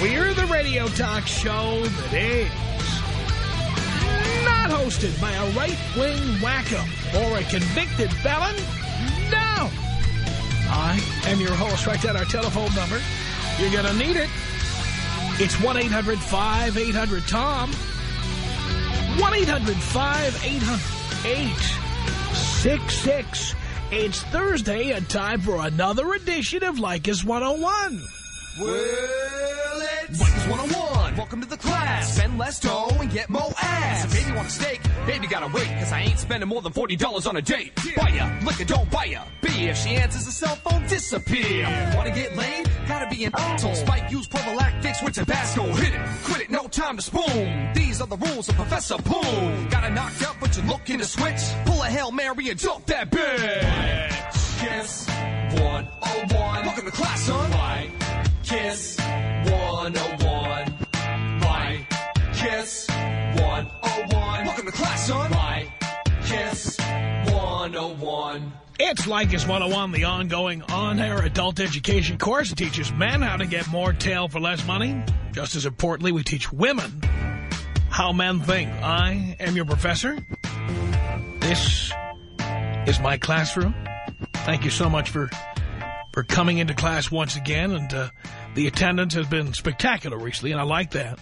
We're the radio talk show that is not hosted by a right-wing wacko or a convicted felon. No! I am your host. Write down our telephone number. You're going to need it. It's 1-800-5800-TOM. 1-800-5800-866. It's Thursday and time for another edition of Leykis 101. Well, Leykis 101. Welcome to the class. Spend less dough and get more ass. If baby want a steak, baby gotta wait, cause I ain't spending more than $40 on a date. Buy ya, liquor, don't buy ya. B, if she answers the cell phone, disappear. Wanna get laid? Gotta be an asshole. Spike, use prophylactics with Tabasco. Hit it, quit it, no time to spoon. These are the rules of Professor Poon. Gotta knocked up, but you're looking to switch. Pull a Hail Mary and dump that bitch. Kiss 101. Welcome to class, son. Kiss 101. Why? Kiss 101. Welcome to class, son. Why? Kiss 101. It's Leykis 101, the ongoing on-air adult education course. It teaches men how to get more tail for less money. Just as importantly, we teach women how men think. I am your professor. This is my classroom. Thank you so much for for coming into class once again. And uh, the attendance has been spectacular recently, and I like that.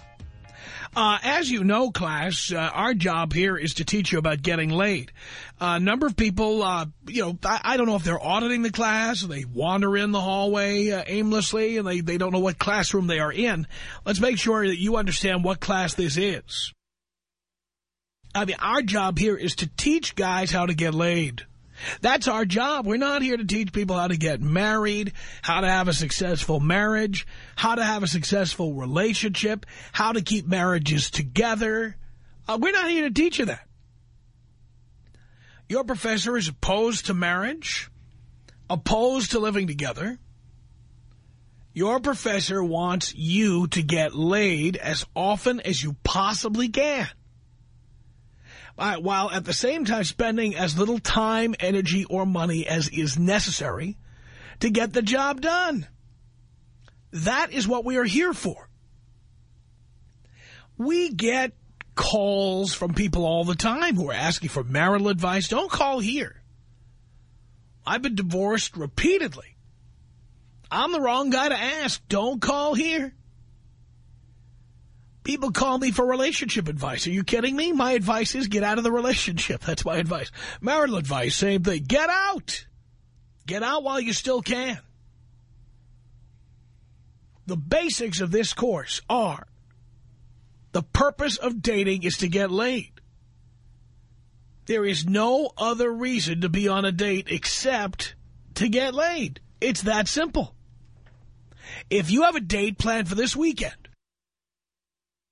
Uh, as you know, class, uh, our job here is to teach you about getting laid. A number of people, uh, you know, I, I, don't know if they're auditing the class, they wander in the hallway uh, aimlessly, and they, they don't know what classroom they are in. Let's make sure that you understand what class this is. I mean, our job here is to teach guys how to get laid. That's our job. We're not here to teach people how to get married, how to have a successful marriage, how to have a successful relationship, how to keep marriages together. Uh, we're not here to teach you that. Your professor is opposed to marriage, opposed to living together. Your professor wants you to get laid as often as you possibly can while at the same time spending as little time, energy, or money as is necessary to get the job done. That is what we are here for. We get calls from people all the time who are asking for marital advice. Don't call here. I've been divorced repeatedly. I'm the wrong guy to ask. Don't call here. People call me for relationship advice. Are you kidding me? My advice is get out of the relationship. That's my advice. Marital advice, same thing. Get out. Get out while you still can. The basics of this course are the purpose of dating is to get laid. There is no other reason to be on a date except to get laid. It's that simple. If you have a date planned for this weekend,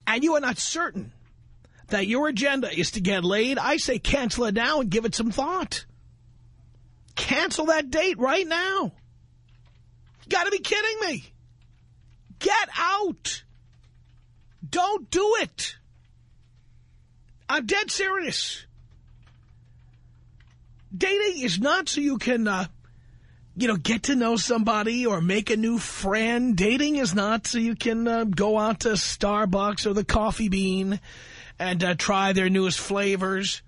and you are not certain that your agenda is to get laid, I say cancel it now and give it some thought. Cancel that date right now. You got to be kidding me. Get out. Don't do it. I'm dead serious. Dating is not so you can uh, you know, get to know somebody or make a new friend. Dating is not so you can uh, go out to Starbucks or the Coffee Bean and uh, try their newest flavors.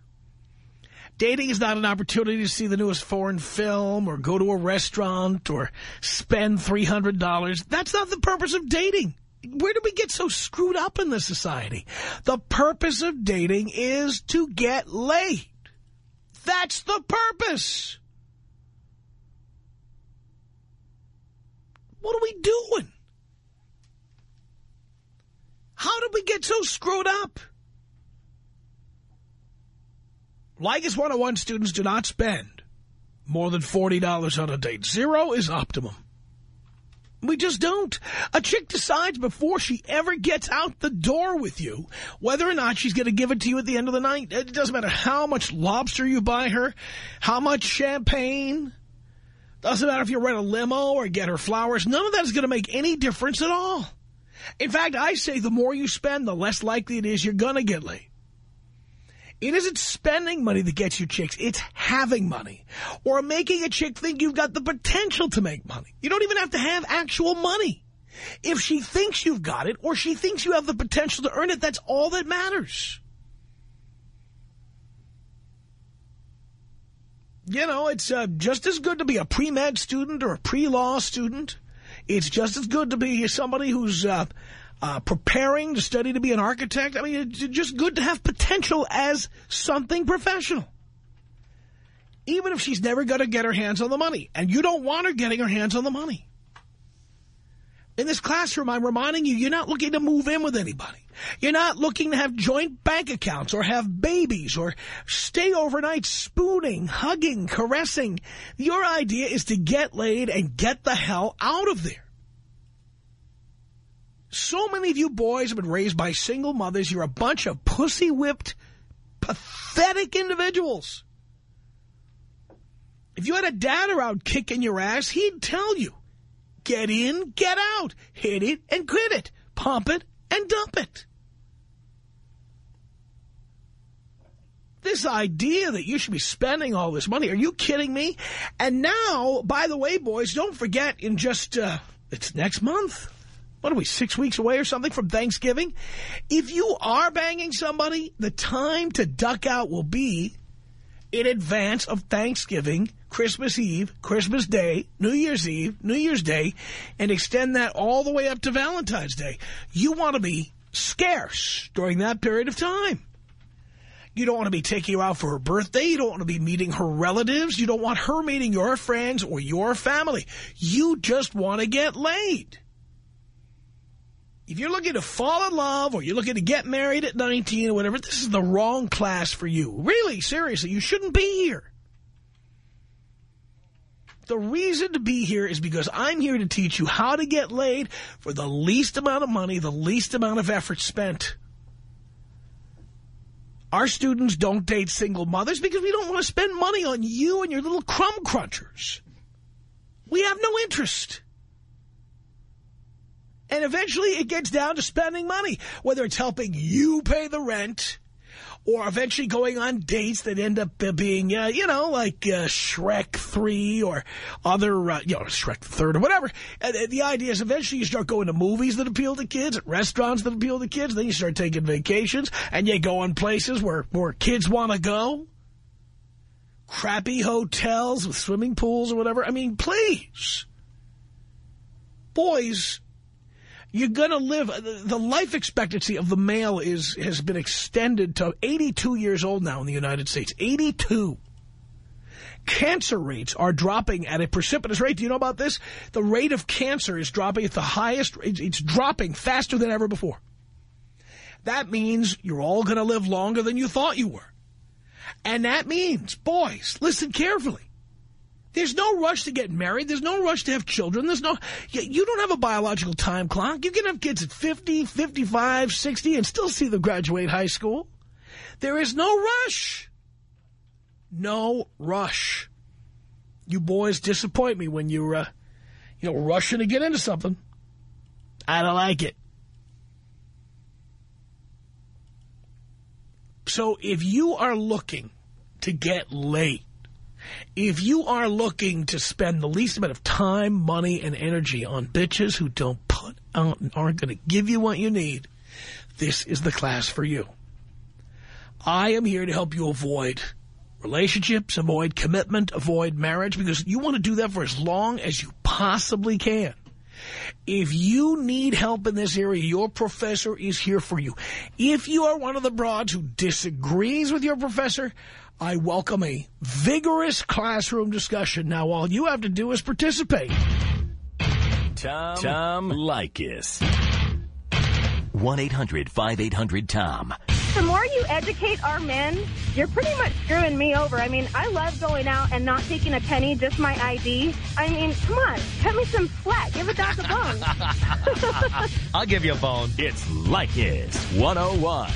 Dating is not an opportunity to see the newest foreign film or go to a restaurant or spend $300. That's not the purpose of dating. Where do we get so screwed up in this society? The purpose of dating is to get laid. That's the purpose. What are we doing? How did we get so screwed up? Leykis 101 students do not spend more than $40 on a date. Zero is optimum. We just don't. A chick decides before she ever gets out the door with you whether or not she's going to give it to you at the end of the night. It doesn't matter how much lobster you buy her, how much champagne. Doesn't matter if you rent a limo or get her flowers. None of that is going to make any difference at all. In fact, I say the more you spend, the less likely it is you're going to get laid. It isn't spending money that gets you chicks. It's having money. Or making a chick think you've got the potential to make money. You don't even have to have actual money. If she thinks you've got it or she thinks you have the potential to earn it, that's all that matters. You know, it's uh, just as good to be a pre-med student or a pre-law student. It's just as good to be somebody who's uh, uh, preparing to study to be an architect. I mean, it's just good to have potential as something professional. Even if she's never going to get her hands on the money. And you don't want her getting her hands on the money. In this classroom, I'm reminding you, you're not looking to move in with anybody. You're not looking to have joint bank accounts or have babies or stay overnight spooning, hugging, caressing. Your idea is to get laid and get the hell out of there. So many of you boys have been raised by single mothers. You're a bunch of pussy-whipped, pathetic individuals. If you had a dad around kicking your ass, he'd tell you, get in, get out, hit it and quit it, pump it and dump it. This idea that you should be spending all this money, are you kidding me? And now, by the way, boys, don't forget in just, uh, it's next month what are we, six weeks away or something from Thanksgiving? If you are banging somebody, the time to duck out will be in advance of Thanksgiving, Christmas Eve, Christmas Day, New Year's Eve, New Year's Day, and extend that all the way up to Valentine's Day. You want to be scarce during that period of time. You don't want to be taking her out for her birthday. You don't want to be meeting her relatives. You don't want her meeting your friends or your family. You just want to get laid. If you're looking to fall in love or you're looking to get married at 19 or whatever, this is the wrong class for you. Really, seriously, you shouldn't be here. The reason to be here is because I'm here to teach you how to get laid for the least amount of money, the least amount of effort spent. Our students don't date single mothers because we don't want to spend money on you and your little crumb crunchers. We have no interest. And eventually it gets down to spending money, whether it's helping you pay the rent or eventually going on dates that end up being, uh, you know, like uh, Shrek 3 or other, uh, you know, Shrek 3rd or whatever. And the idea is eventually you start going to movies that appeal to kids, restaurants that appeal to kids, then you start taking vacations, and you go on places where, where kids want to go. Crappy hotels with swimming pools or whatever. I mean, please. Boys you're going to live, uh, the life expectancy of the male is has been extended to 82 years old now in the United States. 82. Cancer rates are dropping at a precipitous rate. Do you know about this? The rate of cancer is dropping at the highest, it's dropping faster than ever before. That means you're all going to live longer than you thought you were. And that means, boys, listen carefully. There's no rush to get married. There's no rush to have children. There's no, you don't have a biological time clock. You can have kids at 50, 55, 60 and still see them graduate high school. There is no rush. No rush. You boys disappoint me when you're, uh, you know, rushing to get into something. I don't like it. So if you are looking to get late, if you are looking to spend the least amount of time, money, and energy on bitches who don't put out and aren't going to give you what you need, this is the class for you. I am here to help you avoid relationships, avoid commitment, avoid marriage, because you want to do that for as long as you possibly can. If you need help in this area, your professor is here for you. If you are one of the broads who disagrees with your professor, I welcome a vigorous classroom discussion. Now, all you have to do is participate. Tom, Tom Leykis. 1-800-5800-TOM. the more you educate our men, you're pretty much screwing me over. I mean, I love going out and not taking a penny, just my ID. I mean, come on, cut me some slack. Give a dog a bone. I'll give you a bone. It's Leykis 101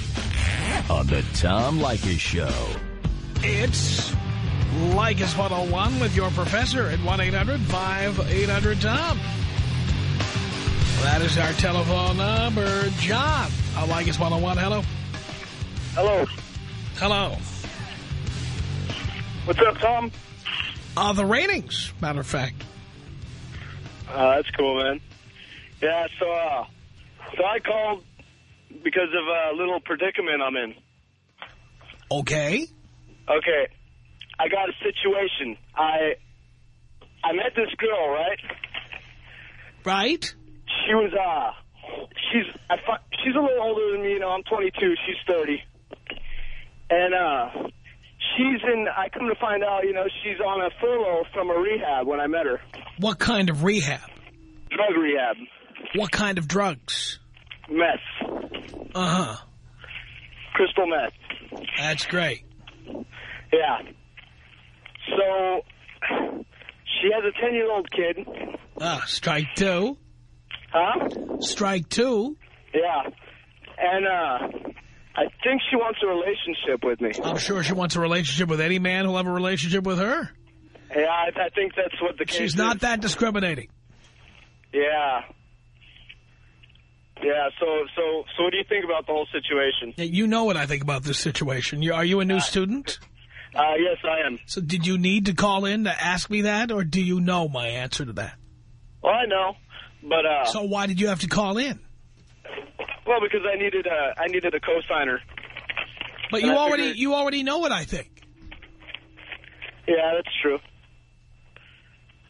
on the Tom Leykis Show. It's Leykis 101 with your professor at 1-800-5800-TOM. That is our telephone number. John on Leykis 101. Hello. Hello. Hello. What's up, Tom? Uh, the ratings, matter of fact. Uh, that's cool, man. Yeah, so, uh, so I called because of a little predicament I'm in. Okay. Okay. I got a situation. I, I met this girl, right? Right? She was, uh, she's, I, she's a little older than me, you know, I'm 22, she's 30. And, uh, she's in, I come to find out, you know, she's on a furlough from a rehab when I met her. What kind of rehab? Drug rehab. What kind of drugs? Meth. Uh-huh. Crystal meth. That's great. Yeah. So, she has a 10-year-old kid. Ah, strike two. Huh? Strike two. Yeah. And, uh, I think she wants a relationship with me. I'm sure she wants a relationship with any man who'll have a relationship with her. Yeah, I, I think that's what the case She's is. not that discriminating. Yeah. Yeah, so, so, so what do you think about the whole situation? Yeah, You know what I think about this situation. You, are you a new student? Uh, yes, I am. So did you need to call in to ask me that, or do you know my answer to that? Well, I know, but, uh, So why did you have to call in? well, because I needed a, I needed a cosigner. But And you I already figured- you already know what I think. Yeah, that's true.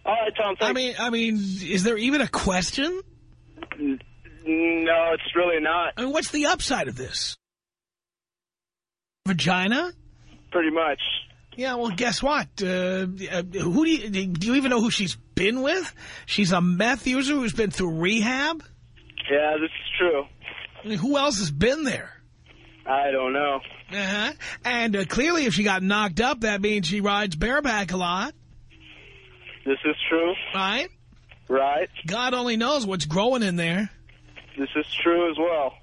All right, Tom, thanks. I mean, I mean, is there even a question? no, it's really not, I mean, what's the upside of this? Vagina? Pretty much. Yeah, well, guess what? Uh, uh, who do you, do you even know who she's been with? She's a meth user who's been through rehab? Yeah, this is true. I mean, who else has been there? I don't know. Uh-huh. And uh, clearly, if she got knocked up, that means she rides bareback a lot, This is true, right? right? God only knows what's growing in there. This is true as well.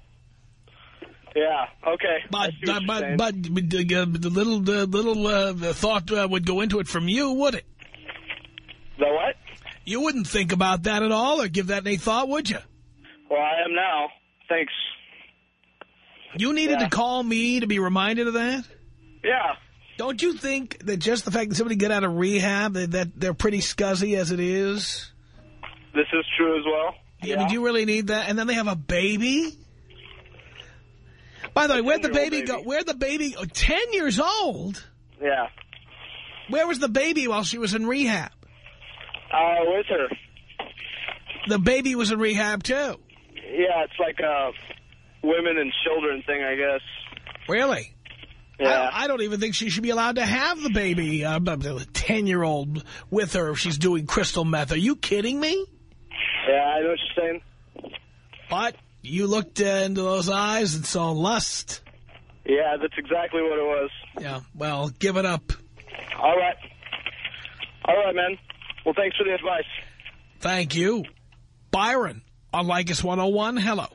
Yeah, okay. But uh, but but uh, the little the little uh, the thought uh, would go into it from you, would it? The what? You wouldn't think about that at all, or give that any thought, would you? Well, I am now. Thanks. You needed Yeah. to call me to be reminded of that. Yeah. Don't you think that just the fact that somebody get out of rehab that, that they're pretty scuzzy as it is? This is true as well. I mean, do you really need that? And then they have a baby. By the way, where'd the 10-year-old baby go? Where'd the baby? Oh, Ten years old. Yeah. Where was the baby while she was in rehab? Uh, with her. The baby was in rehab too. Yeah, it's like a women and children thing, I guess. Really? Yeah. I, I don't even think she should be allowed to have the baby, uh, a 10-year-old, with her if she's doing crystal meth. Are you kidding me? yeah, I know what you're saying. But you looked uh, into those eyes and saw lust. Yeah, that's exactly what it was. Yeah, well, give it up. All right. All right, man. Well, thanks for the advice. Thank you. Byron on Leykis 101, hello.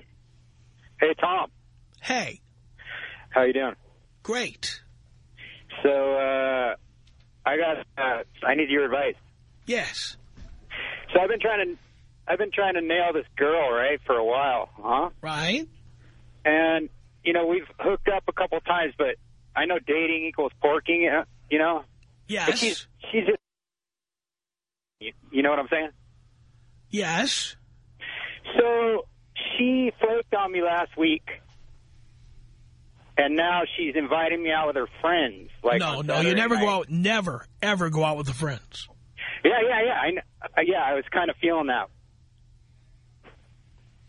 Hey, Tom. Hey, How you doing? great. So, uh, I got, uh, I need your advice. Yes. So I've been trying to, I've been trying to nail this girl, right, for a while, huh? Right? And, you know, we've hooked up a couple times, but I know dating equals porking, uh, you know? But she's, Yes. she's just, you, you know what I'm saying? Yes. So she flirted on me last week. And now she's inviting me out with her friends. Like no, no, you never go out, never, ever go out with the friends. Yeah, yeah, yeah. I, uh, yeah, I was kind of feeling that.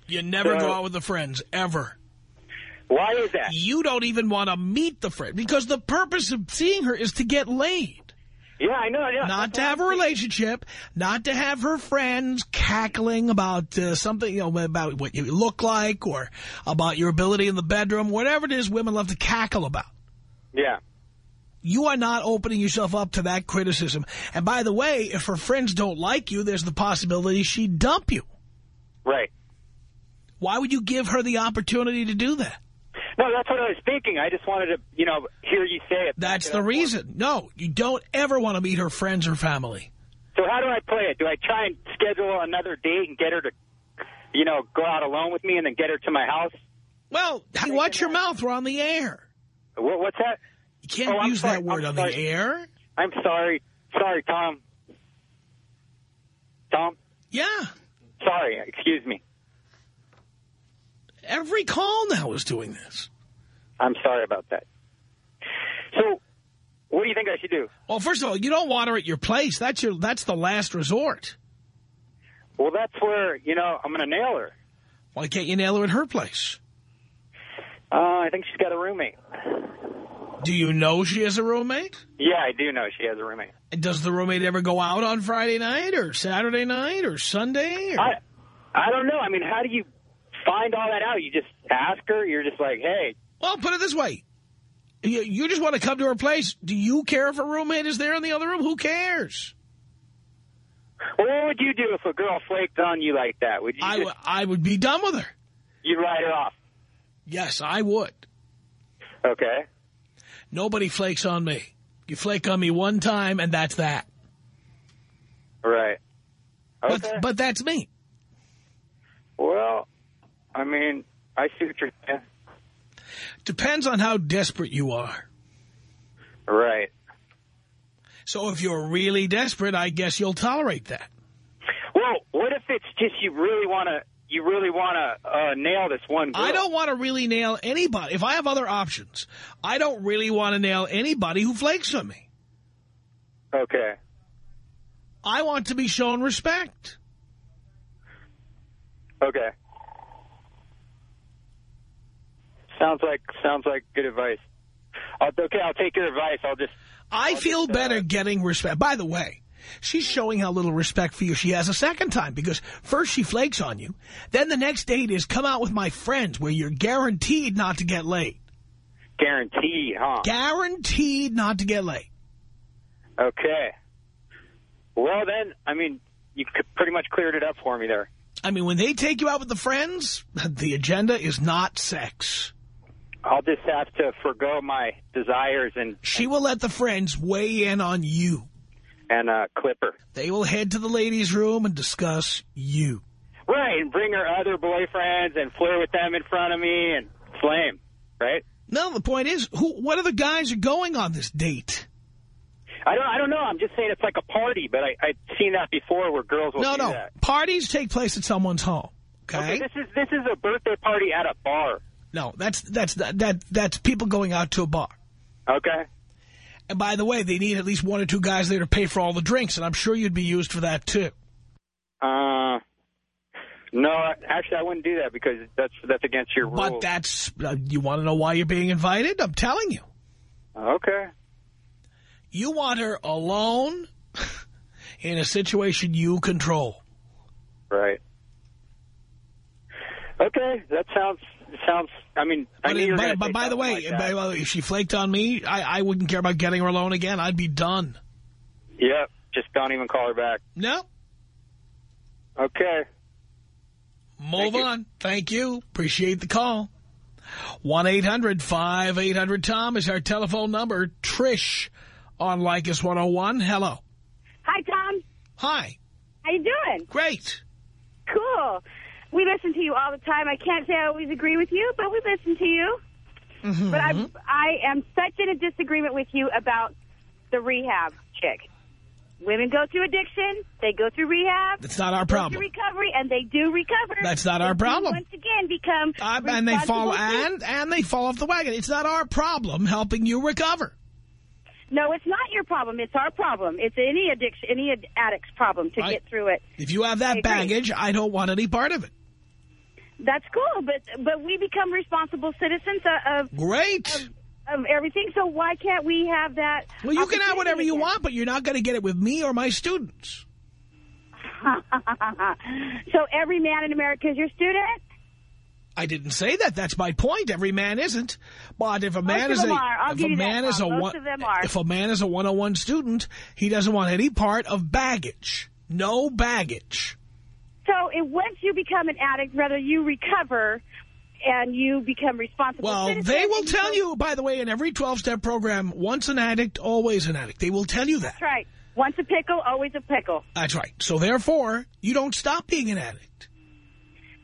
You never So- go out with the friends, ever. Why is that? You don't even want to meet the friend because the purpose of seeing her is to get laid. Yeah, I know. Yeah. Not to have a relationship, not to have her friends cackling about uh, something, you know, about what you look like or about your ability in the bedroom, whatever it is women love to cackle about. Yeah. You are not opening yourself up to that criticism. And by the way, if her friends don't like you, there's the possibility she'd dump you. Right. Why would you give her the opportunity to do that? No, that's what I was thinking. I just wanted to, you know, hear you say it. That's the reason. No, you don't ever want to meet her friends or family. So how do I play it? Do I try and schedule another date and get her to, you know, go out alone with me and then get her to my house? Well, watch your mouth. We're on the air. What, what's that? You can't oh, use that word I'm on sorry. the air. I'm sorry. Sorry, Tom. Tom? Yeah. Sorry. Excuse me. Every call now is doing this. I'm sorry about that. So, what do you think I should do? Well, first of all, you don't want her at your place. That's your. That's the last resort. Well, that's where, you know, I'm going to nail her. Why can't you nail her at her place? Uh, I think she's got a roommate. Do you know she has a roommate? Yeah, I do know she has a roommate. And does the roommate ever go out on Friday night or Saturday night or Sunday? Or... I, I don't know. I mean, how do you find all that out? You just ask her? You're just like, hey. Well, put it this way. You, you just want to come to her place. Do you care if a roommate is there in the other room? Who cares? Well, what would you do if a girl flaked on you like that? Would you I, just, I would be done with her. you'd write her off? Yes, I would. Okay. Nobody flakes on me. You flake on me one time, and that's that. Right. Okay. But, but that's me. well, I mean, I see what you're saying. Depends on how desperate you are. Right. So if you're really desperate, I guess you'll tolerate that. Well, what if it's just you really want to, you really want to uh, nail this one girl? I don't want to really nail anybody. If I have other options, I don't really want to nail anybody who flakes on me. Okay. I want to be shown respect. Okay. Sounds like sounds like good advice. I'll, okay, I'll take your advice. I'll just. I I'll feel just, uh, better getting respect. By the way, she's showing how little respect for you she has a second time because first she flakes on you. Then the next date is come out with my friends where you're guaranteed not to get laid. Guaranteed, huh? Guaranteed not to get laid. Okay. Well, then, I mean, you pretty much cleared it up for me there. I mean, when they take you out with the friends, the agenda is not sex. I'll just have to forego my desires and She will let the friends weigh in on you. and uh, clip her. They will head to the ladies' room and discuss you. Right, and bring her other boyfriends and flirt with them in front of me and flame, right? No, the point is, who? what other guys are going on this date? I don't, I don't know. I'm just saying it's like a party, but I, I've seen that before where girls will no, no. that. Parties take place at someone's home. Okay? Okay, this is this is a birthday party at a bar. No, that's that's that that's people going out to a bar. Okay. And by the way, they need at least one or two guys there to pay for all the drinks, and I'm sure you'd be used for that too. Uh, no, actually, I wouldn't do that because that's that's against your rules. But that's uh, you want to know why you're being invited? I'm telling you. Okay. You want her alone in a situation you control. Right. Okay, that sounds sounds. I mean, I But, knew you were but, but by the way, like by the way, if she flaked on me, I, I wouldn't care about getting her alone again. I'd be done. Yep. Just don't even call her back. No. Okay. Move Thank you. on. Thank you. Appreciate the call. 1-800-5800-TOM is our telephone number. Trish on Leykis 101. Hello. Hi, Tom. Hi. How you doing? Great. Cool. We listen to you all the time. I can't say I always agree with you, but we listen to you. Mm-hmm. But I'm, I am such in a disagreement with you about the rehab chick. Women go through addiction. They go through rehab. That's not our problem. recovery, and they do recover. That's not our problem. Once again, become Uh, and they fall and and they fall off the wagon. It's not our problem helping you recover. No, it's not your problem. It's our problem. It's any addiction, any addict's problem to Right. get through it. If you have that baggage, I don't want any part of it. That's cool, but but we become responsible citizens uh, of Great. of everything. So why can't we have that? Well, you can have whatever you want, but you're not going to get it with me or my students. so every man in America is your student? I didn't say that. That's my point. Every man isn't. But if a man Most is a if a man is a one if a man is a 101 student, he doesn't want any part of baggage. No baggage. So if once you become an addict, whether you recover and you become responsible. Well, they will tell you, by the way, in every 12-step program, once an addict, always an addict. They will tell you that. That's right. Once a pickle, always a pickle. That's right. So therefore, you don't stop being an addict.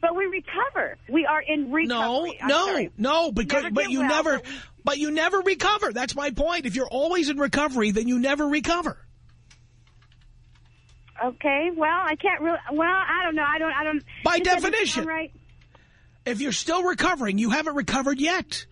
But we recover. We are in recovery. No, I'm no, sorry. no, because Never but you well, never but we- but you never recover. That's my point. If you're always in recovery, then you never recover. Okay. Well, I can't really. Well, I don't know. I don't. I don't. By definition. Right. If you're still recovering, you haven't recovered yet.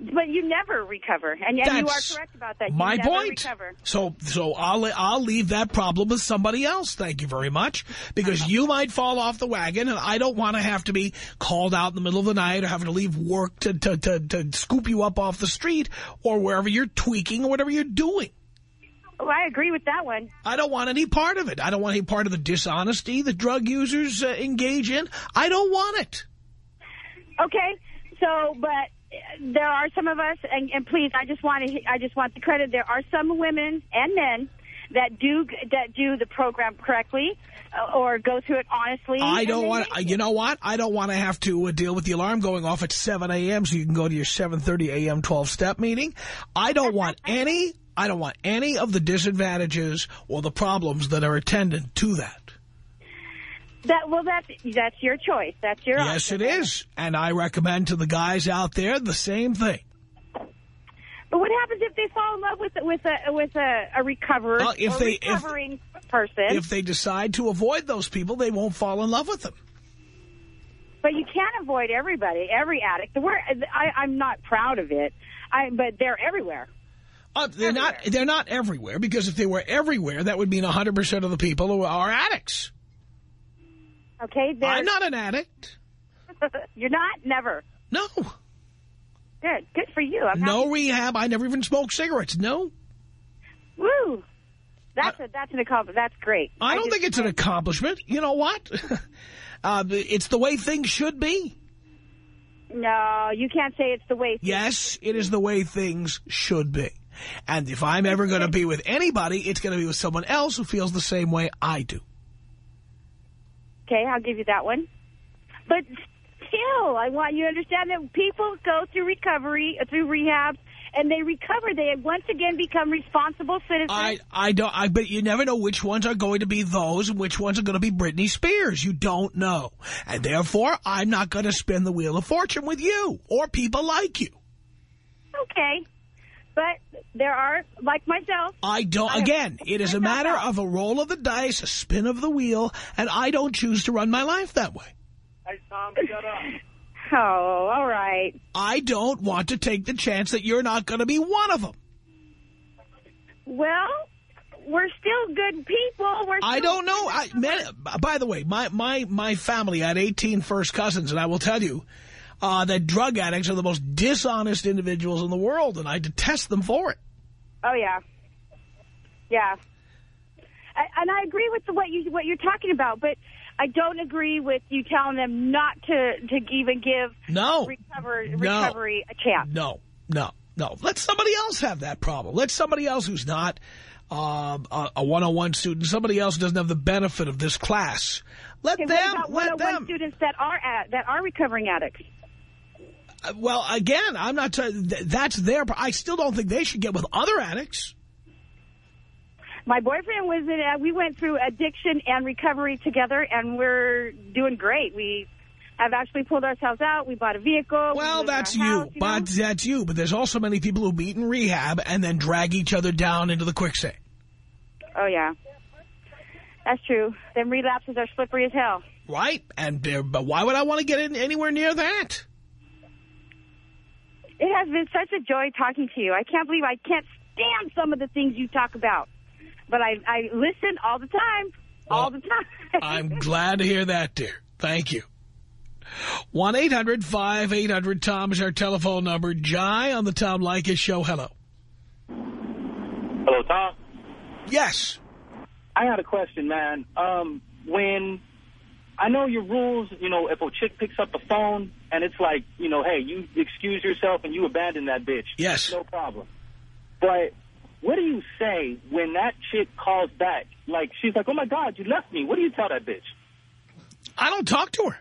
But you never recover, and, and you are correct about that. You My never point. Recover. So, so I'll I'll leave that problem with somebody else. Thank you very much, because uh-huh. you might fall off the wagon, and I don't want to have to be called out in the middle of the night or having to leave work to to to, to scoop you up off the street or wherever you're tweaking or whatever you're doing. Oh, I agree with that one. I don't want any part of it. I don't want any part of the dishonesty that drug users uh, engage in. I don't want it. Okay. So, but uh, there are some of us, and, and please, I just want to, I just want the credit. There are some women and men that do that do the program correctly uh, or go through it honestly. I don't want. make You know what? I don't want to have to uh, deal with the alarm going off at 7 a.m. so you can go to your 7:30 a.m. 12-step meeting. I don't want any. I don't want any of the disadvantages or the problems that are attendant to that. That well, that's that's your choice. That's your Yes, option. it is, and I recommend to the guys out there the same thing. But what happens if they fall in love with with a with a, a recoverer Well, if or they- if- recovering person? If they decide to avoid those people, they won't fall in love with them. but you can't avoid everybody, every addict. We're, I, I'm not proud of it, I, but they're everywhere. Uh, they're not. Everywhere. They're not everywhere because if they were everywhere, that would mean 100 percent of the people who are addicts. Okay, I'm not an addict. you're not. Never. No, Good. Good for you. I'm no happy. rehab. I never even smoked cigarettes. No, Woo. That's a, that's an accomplishment. That's great. I don't think it's an accomplishment. You know what? uh, it's the way things should be. No, you can't say it's the way. Yes, it is the way things should be. And if I'm ever going to be with anybody, it's going to be with someone else who feels the same way I do. Okay, I'll give you that one. But still, I want you to understand that people go through recovery, uh, through rehab, and they recover. They once again become responsible citizens. I, I don't, I bet you never know which ones are going to be those and which ones are going to be Britney Spears. You don't know. And therefore, I'm not going to spin the wheel of fortune with you or people like you. Okay. But there are, like myself, I don't, I again, it is a matter of a roll of the dice, a spin of the wheel, and I don't choose to run my life that way. Hey, Tom, shut up. oh, all right. I don't want to take the chance that you're not going to be one of them. Well, we're still good people. We're I don't know. I, man, by the way, my, my, my family had 18 first cousins, and I will tell you uh, that drug addicts are the most dishonest individuals in the world, and I detest them for it. Oh yeah, yeah. I, and I agree with the, what you what you're talking about, but I don't agree with you telling them not to to even give No. recover, No. recovery a chance. No, no, no. Let somebody else have that problem. Let somebody else who's not um, a a 101 student, somebody else doesn't have the benefit of this class. Let Okay, them, what about let 101 them. students that are at, that are recovering addicts? Well, again, I'm not. That's their. I still don't think they should get with other addicts. My boyfriend was in. Uh, we went through addiction and recovery together, and we're doing great. We have actually pulled ourselves out. We bought a vehicle. Well, our that's you, house, you but know? that's you. But there's also many people who meet in rehab and then drag each other down into the quicksand. oh yeah, that's true. Then relapses are slippery as hell. Right? And but why would I want to get in anywhere near that? It has been such a joy talking to you. I can't believe I can't stand some of the things you talk about. But I, I listen all the time. all the time. I'm glad to hear that, dear. Thank you. 1-800-5800-TOM is our telephone number. Jai on the Tom Leykis show. Hello. Hello, Tom. Yes. I had a question, man. Um, when I know your rules, you know, if a chick picks up the phone and it's like, you know, hey, you excuse yourself and you abandon that bitch. Yes. No problem. But what do you say when that chick calls back? Like, she's like, oh, my God, you left me. What do you tell that bitch? I don't talk to her.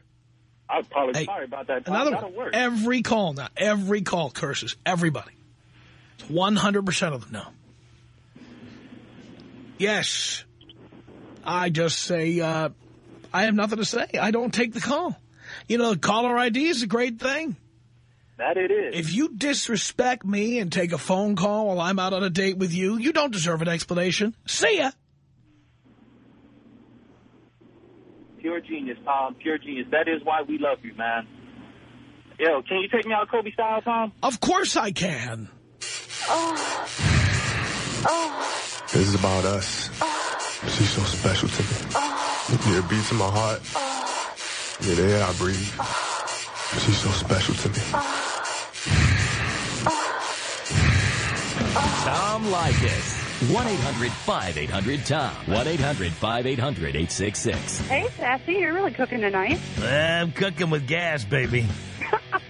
I'm probably Hey, sorry about that. Another one. work. Every call now, every call curses. Everybody. 100% of them know. Yes. I just say, uh, I have nothing to say. I don't take the call. You know, caller ID is a great thing. That it is. If you disrespect me and take a phone call while I'm out on a date with you, you don't deserve an explanation. See ya. Pure genius, Tom. Pure genius. That is why we love you, man. Yo, can you take me out Kobe style, Tom? Of course I can. Oh. Oh. This is about us. Oh. She's so special to me. Yeah, it beats in my heart. Yeah, the air I breathe. She's so special to me. Tom Leykis. 1-800-5800-TOM. 1-800-5800-866. Hey, Sassy, you're really cooking tonight. I'm cooking with gas, baby.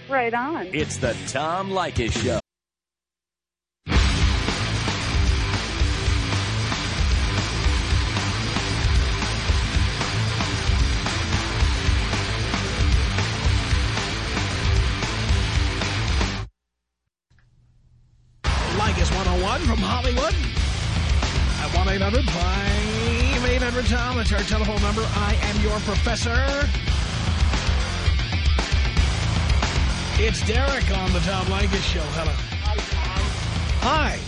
Right on. It's the Tom Leykis Show. Professor. It's Derek on the Tom Leykis Show. Hello. Hi.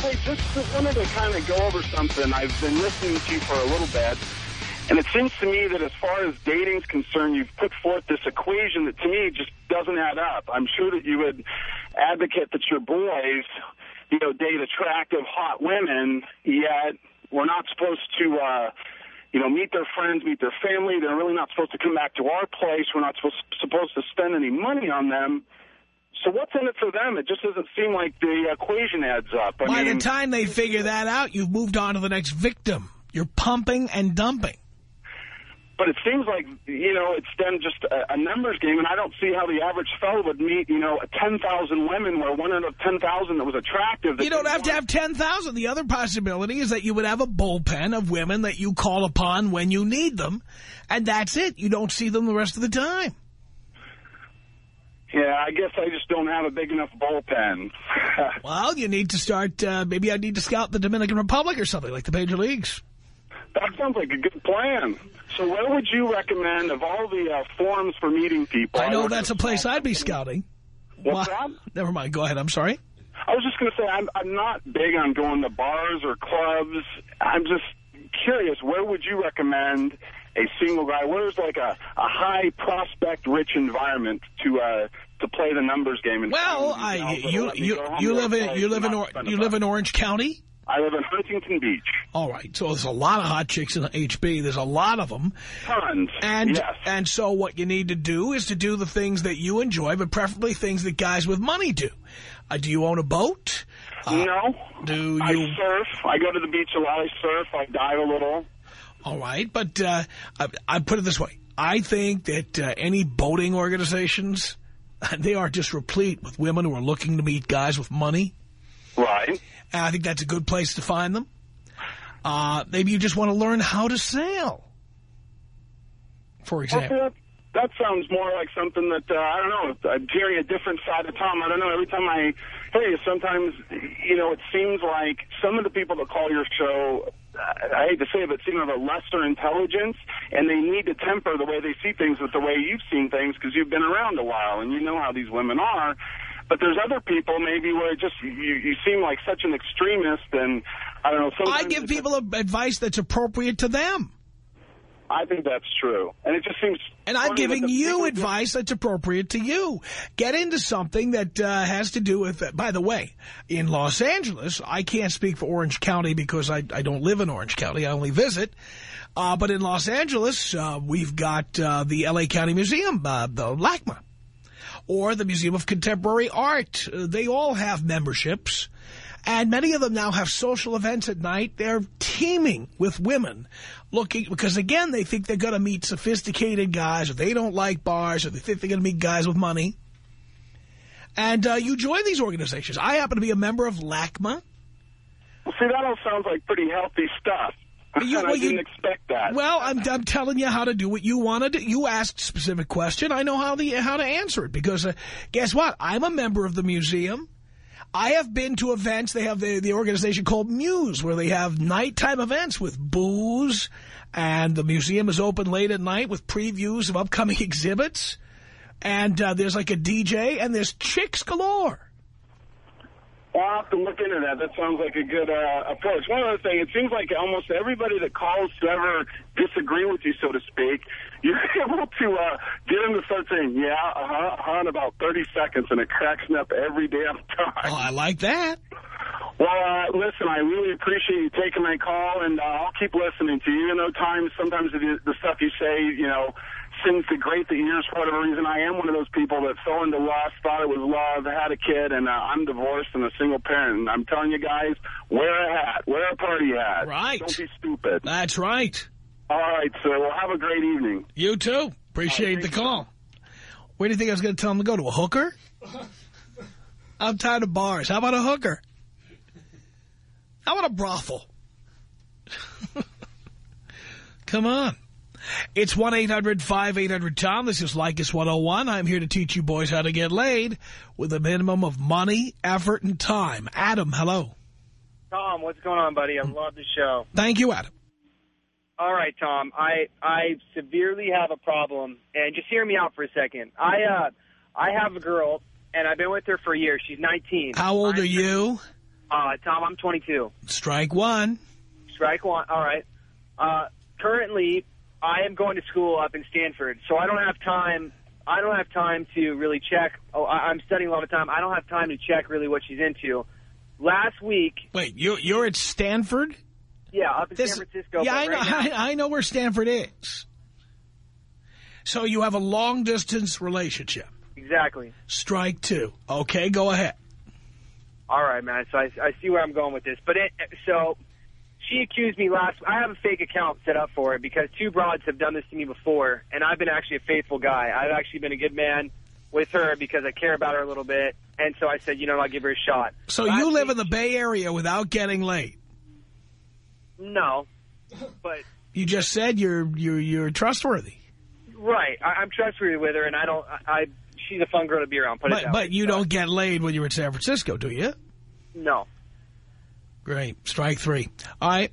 Hey, just wanted to kind of go over something. I've been listening to you for a little bit, and it seems to me that as far as dating's concerned, you've put forth this equation that to me just doesn't add up. I'm sure that you would advocate that your boys, you know, date attractive, hot women, yet we're not supposed to, uh, you know, meet their friends, meet their family. They're really not supposed to come back to our place. We're not supposed to spend any money on them. So what's in it for them? It just doesn't seem like the equation adds up. I By mean, the time they figure that out, you've moved on to the next victim. You're pumping and dumping. But it seems like, you know, it's then just a, a numbers game, and I don't see how the average fellow would meet, you know, 10,000 women where one out of 10,000 that was attractive. that You don't have to have 10,000. The other possibility is that you would have a bullpen of women that you call upon when you need them, and that's it. You don't see them the rest of the time. Yeah, I guess I just don't have a big enough bullpen. Well, you need to start, uh, maybe I need to scout the Dominican Republic or something like the Major Leagues. that sounds like a good plan. So where would you recommend of all the uh, forums for meeting people? I know work that's a place I'd be scouting. What's Well, that? Never mind. Go ahead. I'm sorry. I was just going to say I'm, I'm not big on going to bars or clubs. I'm just curious, where would you recommend a single guy? Where's like a, a high prospect rich environment to uh, to play the numbers game? In Well. I You you know, let me you go home you to a live in you live in or, you live in Orange County. I live in Huntington Beach. All right, so there's a lot of hot chicks in the HB. There's a lot of them. Tons. And yes. and so what you need to do is to do the things that you enjoy, but preferably things that guys with money do. Uh, do you own a boat? Uh, no. Do you... I surf. I go to the beach a lot. I surf. I dive a little. All right, but uh, I, I put it this way: I think that uh, any boating organizations they are just replete with women who are looking to meet guys with money. Right. And I think that's a good place to find them. Uh, maybe you just want to learn how to sail, for example. Okay, that, that sounds more like something that, uh, I don't know, I'm hearing a different side of Tom. I don't know, every time I hear you, sometimes, you know, it seems like some of the people that call your show, I hate to say it, but seem of a lesser intelligence, and they need to temper the way they see things with the way you've seen things because you've been around a while, and you know how these women are. But there's other people maybe where it just you, you seem like such an extremist, and I don't know. I give people advice that's appropriate to them. I think that's true. And it just seems... And I'm giving you advice that's appropriate to you. Get into something that uh, has to do with... By the way, in Los Angeles, I can't speak for Orange County because I, I don't live in Orange County. I only visit. Uh, but in Los Angeles, uh, we've got uh, the L.A. County Museum, uh, the LACMA, or the Museum of Contemporary Art. They all have memberships. And many of them now have social events at night. They're teeming with women looking, because again, they think they're going to meet sophisticated guys, or they don't like bars, or they think they're going to meet guys with money. And uh, you join these organizations. I happen to be a member of LACMA. See, that all sounds like pretty healthy stuff. You, well, I didn't you, expect that. Well, I'm, I'm telling you how to do what you wanted. You asked a specific question. I know how the how to answer it because uh, guess what? I'm a member of the museum. I have been to events. They have the, the organization called Muse, where they have nighttime events with booze, and the museum is open late at night with previews of upcoming exhibits. And uh, there's like a DJ, and there's chicks galore. I'll have to look into that. That sounds like a good uh, approach. One other thing, it seems like almost everybody that calls to ever disagree with you, so to speak, you're able to uh, get them to start saying, yeah, uh-huh, uh-huh, in about 30 seconds, and it cracks me up every damn time. Oh, I like that. Well, uh, listen, I really appreciate you taking my call, and uh, I'll keep listening to you. You know, times, sometimes the, the stuff you say, you know, seems to grate the ears for whatever reason. I am one of those people that fell into lust, thought it was love, had a kid, and uh, I'm divorced and a single parent. And I'm telling you guys, wear a hat, wear a party hat. Right. Don't be stupid. That's right. All right, sir. Well, have a great evening. You too. Appreciate right, the call. Where do you think I was going to tell him to go? To a hooker? I'm tired of bars. How about a hooker? How about a brothel? Come on. It's 1-800-5800-TOM. This is Leykis 101. I'm here to teach you boys how to get laid with a minimum of money, effort, and time. Adam, hello. Tom, what's going on, buddy? I love the show. Thank you, Adam. All right, Tom. I I severely have a problem, and just hear me out for a second. I uh I have a girl, and I've been with her for a year. She's 19. How old I'm, are you? Uh, Tom, I'm 22. Strike one. Strike one. All right. Uh, currently, I am going to school up in Stanford, so I don't have time. I don't have time to really check. Oh, I, I'm studying a lot of time. I don't have time to check really what she's into. Last week. Wait, you you're at Stanford? Yeah, up in this, San Francisco. Yeah, I know. Right I, I know where Stanford is. So you have a long distance relationship. Exactly. Strike two. Okay, go ahead. All right, man. So I, I see where I'm going with this. But it, so she accused me last. I have a fake account set up for it because two broads have done this to me before, and I've been actually a faithful guy. I've actually been a good man with her because I care about her a little bit, and so I said, you know, I'll give her a shot. So you live in the Bay Area without getting laid? No, but you just said you're you're you're trustworthy. Right, I, am trustworthy with her, and I don't. I, I she's a fun girl to be around. Put but, it that but way, you so. don't get laid when you're in San Francisco, do you? No. Great. Strike three. All right.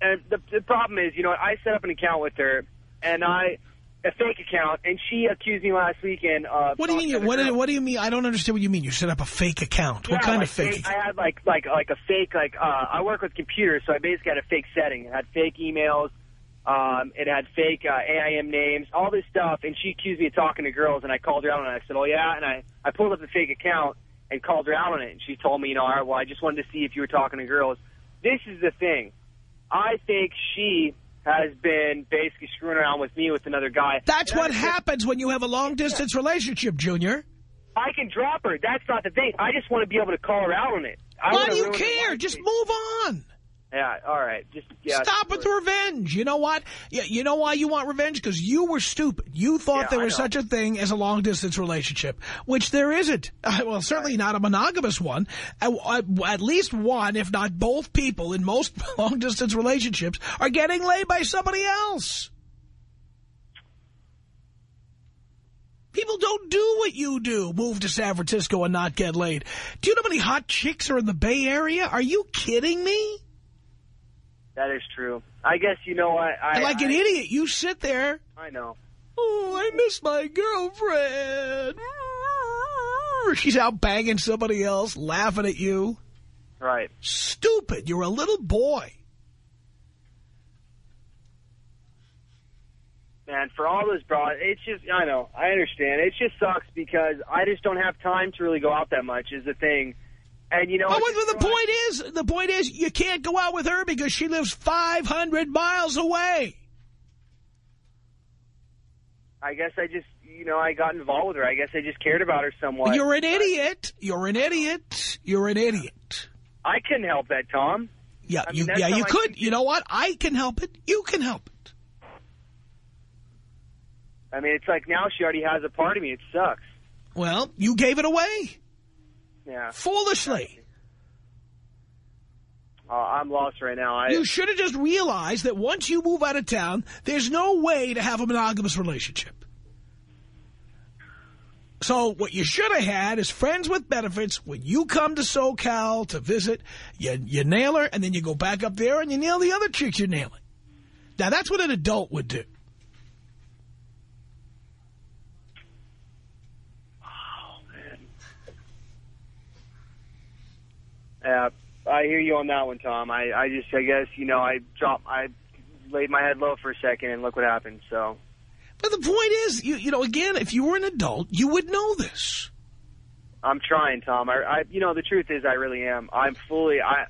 And the, the problem is, you know, I set up an account with her, and I a fake account, and she accused me last weekend of. What do you mean? What, do, what do you mean? I don't understand what you mean. You set up a fake account. Yeah, what kind like of fake? fake I had like like like a fake like uh, I work with computers, so I basically had a fake setting. It had fake emails. Um, it had fake uh, AIM names, all this stuff, and she accused me of talking to girls, and I called her out and. I said, oh, yeah, and I, I pulled up the fake account and called her out on it, and she told me, you know, all right, well, I just wanted to see if you were talking to girls. This is the thing. I think she has been basically screwing around with me with another guy. That's what happens when you have a long-distance relationship, Junior. I can drop her. That's not the thing. I just want to be able to call her out on it. I Why do you care? Just move on. Yeah, all right. Just yeah, Stop with the revenge. You know what? Yeah, you know why you want revenge? Because you were stupid. You thought yeah, there was such a thing as a long-distance relationship, which there isn't. Uh, well, certainly right. not a monogamous one. Uh, at least one, if not both people in most long-distance relationships are getting laid by somebody else. People don't do what you do, move to San Francisco and not get laid. Do you know how many hot chicks are in the Bay Area? Are you kidding me? That is true. I guess, you know what? I, like an I, idiot, you sit there. I know. Oh, I miss my girlfriend. She's out banging somebody else, laughing at you. Right. Stupid. You're a little boy. man, for all those broad, it's just, I know, I understand. It just sucks because I just don't have time to really go out that much is the thing. And, you know... Well, the point is, the point is, you can't go out with her because she lives 500 miles away. I guess I just, you know, I got involved with her. I guess I just cared about her somewhat. You're an idiot. You're an idiot. You're an idiot. I couldn't help that, Tom. Yeah, I mean, you, yeah, you I could. You know what? I can help it. You can help it. I mean, it's like now she already has a part of me. It sucks. Well, you gave it away. Yeah. Foolishly. Uh, I'm lost right now. I, you should have just realized that once you move out of town, there's no way to have a monogamous relationship. So what you should have had is friends with benefits. When you come to SoCal to visit, you, you nail her, and then you go back up there and you nail the other chicks you're nailing. Now, that's what an adult would do. Yeah, I hear you on that one, Tom. I, I just, I guess, you know, I dropped, I laid my head low for a second, and look what happened. So. But the point is, you, you know, again, if you were an adult, you would know this. I'm trying, Tom. I, I, you know, the truth is, I really am. I'm fully, I,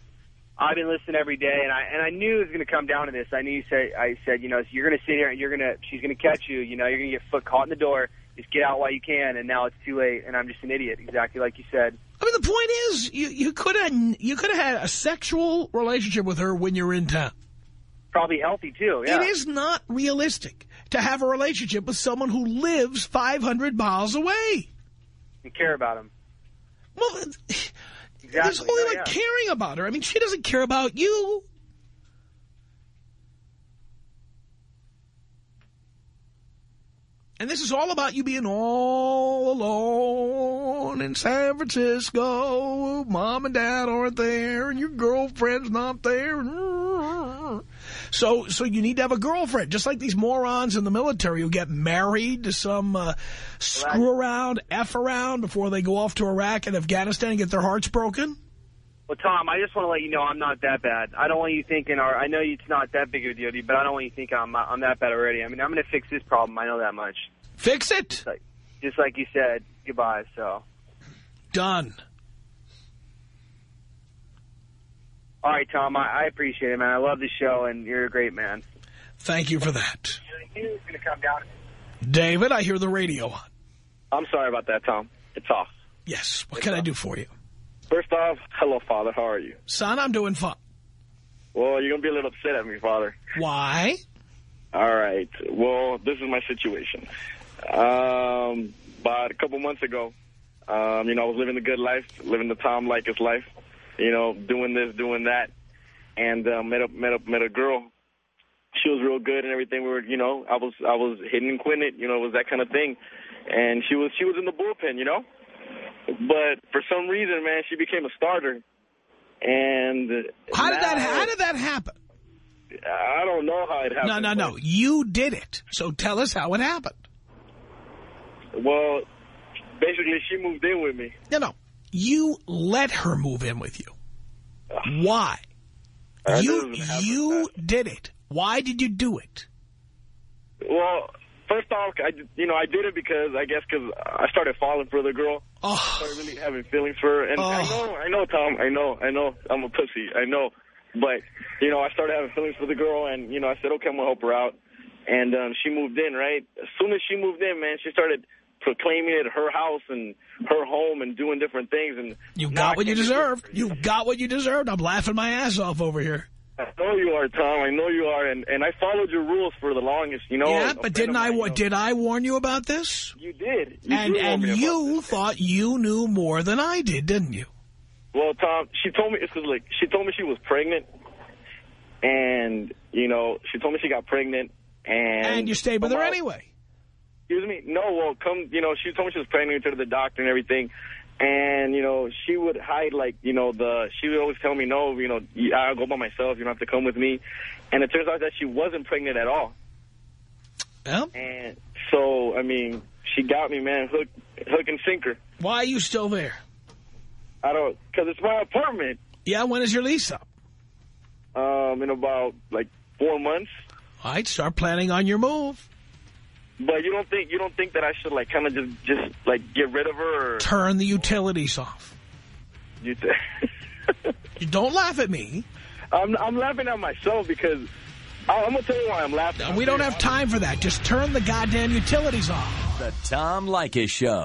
I've been listening every day, and I, and I knew it was going to come down to this. I knew you said, I said, you know, you're going to sit here and you're going to, she's going to catch you. You know, you're going to get foot caught in the door. Just get out while you can, and now it's too late, and I'm just an idiot, exactly like you said. I mean, the point is, you you could have you could have had a sexual relationship with her when you're in town. Probably healthy too. Yeah. It is not realistic to have a relationship with someone who lives 500 miles away. You care about him. Well, exactly. there's only No, like yeah. caring about her. I mean, she doesn't care about you. And this is all about you being all alone in San Francisco. Mom and dad aren't there, and your girlfriend's not there. So, so you need to have a girlfriend, just like these morons in the military who get married to some uh, screw around, f around before they go off to Iraq and Afghanistan and get their hearts broken. Well, Tom, I just want to let you know I'm not that bad. I don't want you thinking, or I know it's not that big of a deal to you, but I don't want you thinking I'm, uh, I'm that bad already. I mean, I'm going to fix this problem. I know that much. Fix it. Like, just like you said, goodbye, so. Done. All right, Tom, I, I appreciate it, man. I love the show, and you're a great man. Thank you for that. It's going to come down. David, I hear the radio on. I'm sorry about that, Tom. It's off. Yes. What can I do for you? First off, hello, Father. How are you? Son, I'm doing fine. Well, you're going to be a little upset at me, Father. Why? All right. Well, this is my situation. Um, about a couple months ago, um, you know, I was living the good life, living the Tom Leykis life, you know, doing this, doing that, and uh, met, up, met, up, met a girl. She was real good and everything. We were, you know, I was I was hitting and quitting it, you know, it was that kind of thing. And she was she was in the bullpen, you know. But for some reason, man, she became a starter. And How did that How did that happen? I don't know how it happened. No, no, no. You did it. So tell us how it happened. Well, basically, she moved in with me. No, no. You let her move in with you. Why? That You you did it. Why did you do it? Well, first off, I, you know, I did it because I guess because I started falling for the girl. Oh. started really having feelings for her, and I Oh. know, I know, Tom, I know, I know, I'm a pussy, I know, but you know, I started having feelings for the girl, and you know, I said, okay, I'm gonna help her out, and um, she moved in. Right as soon as she moved in, man, she started proclaiming it her house and her home and doing different things, and You got what you deserved. You got what you deserved. I'm laughing my ass off over here. I know you are, Tom. I know you are, and and I followed your rules for the longest. You know. yeah, but didn't I mine, wa- you know, did I warn you about this? You did. You and and you thought you knew more than I did, didn't you? Well, Tom, she told me it's like she told me she was pregnant, and you know she told me she got pregnant, and And you stayed with her anyway. Excuse me. No, well, come, you know, she told me she was pregnant, to the doctor and everything, and you know she would hide like you know the she would always tell me no, you know I'll go by myself, you don't have to come with me, and it turns out that she wasn't pregnant at all. Well, And so I mean she got me, man, hook hook and sinker. why are you still there? I don't because it's my apartment. Yeah, when is your lease up? Um, in about like four months. All right, start planning on your move. But you don't think you don't think that I should like kind of just just like get rid of her? Or... Turn the utilities off. You, you don't laugh at me. I'm I'm laughing at myself because I'm gonna tell you why I'm laughing. We don't have time for that. Just turn the goddamn utilities off. The Tom Leykis Show.